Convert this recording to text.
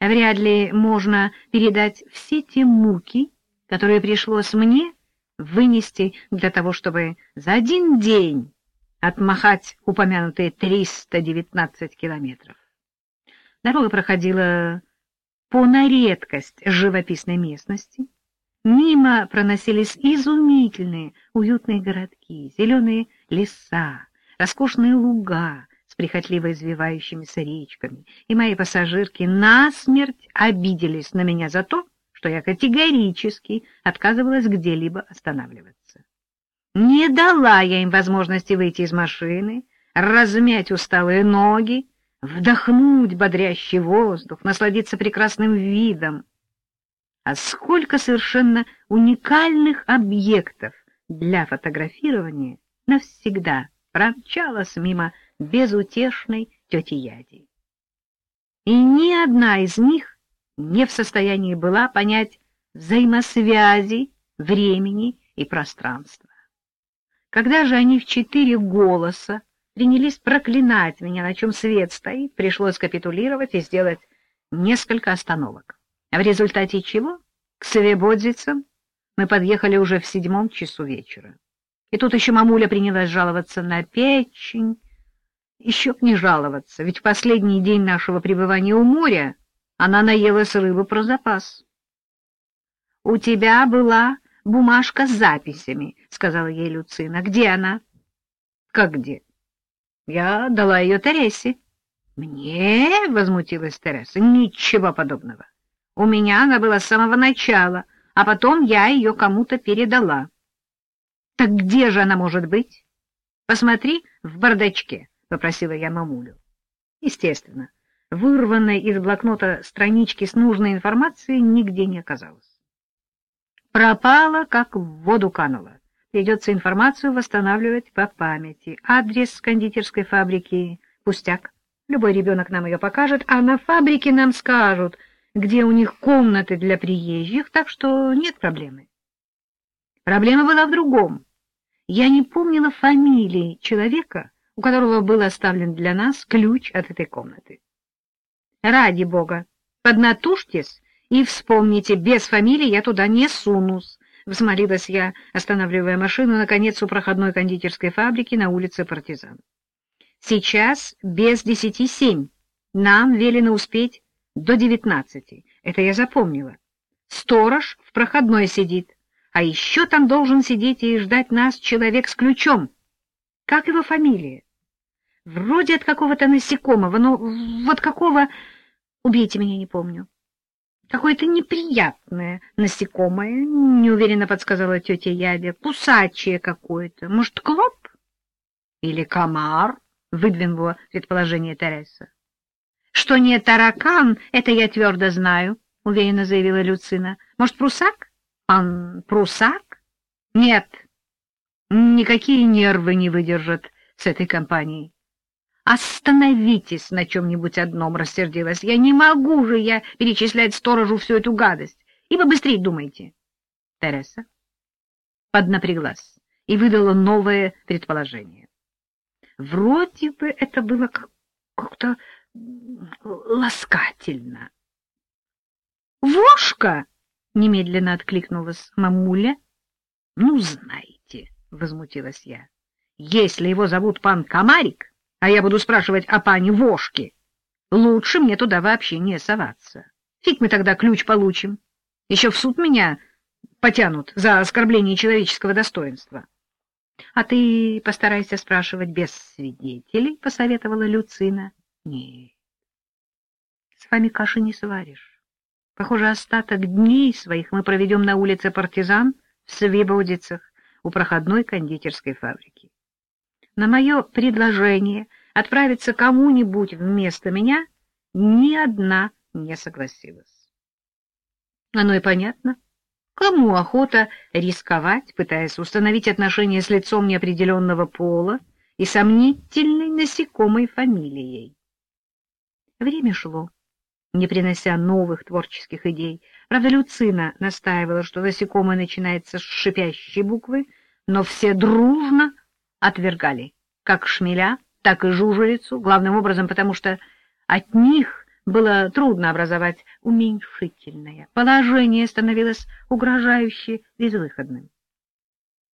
Вряд ли можно передать все те муки, которые пришлось мне вынести для того, чтобы за один день отмахать упомянутые 319 километров. Дорога проходила по на редкость живописной местности. Мимо проносились изумительные уютные городки, зеленые леса, роскошные луга прихотливо извивающимися речками, и мои пассажирки насмерть обиделись на меня за то, что я категорически отказывалась где-либо останавливаться. Не дала я им возможности выйти из машины, размять усталые ноги, вдохнуть бодрящий воздух, насладиться прекрасным видом. А сколько совершенно уникальных объектов для фотографирования навсегда промчалась мимо безутешной тети Яди. И ни одна из них не в состоянии была понять взаимосвязи времени и пространства. Когда же они в четыре голоса принялись проклинать меня, на чем свет стоит, пришлось капитулировать и сделать несколько остановок. В результате чего к Свободзицам мы подъехали уже в седьмом часу вечера. И тут еще мамуля принялась жаловаться на печень. Еще не жаловаться, ведь в последний день нашего пребывания у моря она наелась рыбы про запас. — У тебя была бумажка с записями, — сказала ей Люцина. — Где она? — Как где? — Я дала ее Тересе. — Мне? — возмутилась Тереса. — Ничего подобного. У меня она была с самого начала, а потом я ее кому-то передала. — Так где же она может быть? — Посмотри в бардачке, — попросила я мамулю. Естественно, вырванной из блокнота странички с нужной информацией нигде не оказалось. Пропала, как в воду канула. Придется информацию восстанавливать по памяти. Адрес кондитерской фабрики — пустяк. Любой ребенок нам ее покажет, а на фабрике нам скажут, где у них комнаты для приезжих, так что нет проблемы. Проблема была в другом. Я не помнила фамилии человека, у которого был оставлен для нас ключ от этой комнаты. Ради бога, поднатужьтесь и вспомните, без фамилии я туда не сунусь, — взмолилась я, останавливая машину, наконец, у проходной кондитерской фабрики на улице Партизан. — Сейчас без десяти семь. Нам велено успеть до девятнадцати. Это я запомнила. Сторож в проходной сидит, а еще там должен сидеть и ждать нас человек с ключом. Как его фамилия? Вроде от какого-то насекомого, но вот какого... Убейте меня, не помню. Какое-то неприятное насекомое, неуверенно подсказала тетя Ябе, кусачее какое-то. Может, клоп? Или комар? Выдвинула предположение Тереса. Что не таракан, это я твердо знаю, уверенно заявила Люцина. Может, прусак? Ан прусак? Нет, никакие нервы не выдержат с этой компанией. «Остановитесь на чем-нибудь одном», — рассердилась я. «Не могу же я перечислять сторожу всю эту гадость. И побыстрее думайте». Тереса поднапряглась и выдала новое предположение. Вроде бы это было как-то ласкательно. «Вошка!» — немедленно откликнулась мамуля. «Ну, знаете», — возмутилась я, — «если его зовут пан Комарик...» а я буду спрашивать о пане Вошке, лучше мне туда вообще не соваться. Фиг мы тогда ключ получим. Еще в суд меня потянут за оскорбление человеческого достоинства. — А ты постарайся спрашивать без свидетелей, — посоветовала Люцина. — Нет, с вами каши не сваришь. Похоже, остаток дней своих мы проведем на улице Партизан в Свибаудицах у проходной кондитерской фабрики. На мое предложение отправиться кому-нибудь вместо меня ни одна не согласилась. Оно и понятно. Кому охота рисковать, пытаясь установить отношения с лицом неопределенного пола и сомнительной насекомой фамилией? Время шло, не принося новых творческих идей. Правда, Люцина настаивала, что насекомое начинается с шипящей буквы, но все дружно отвергали, как шмеля, так и жужелицу, главным образом потому, что от них было трудно образовать уменьшительное. Положение становилось угрожающе безвыходным.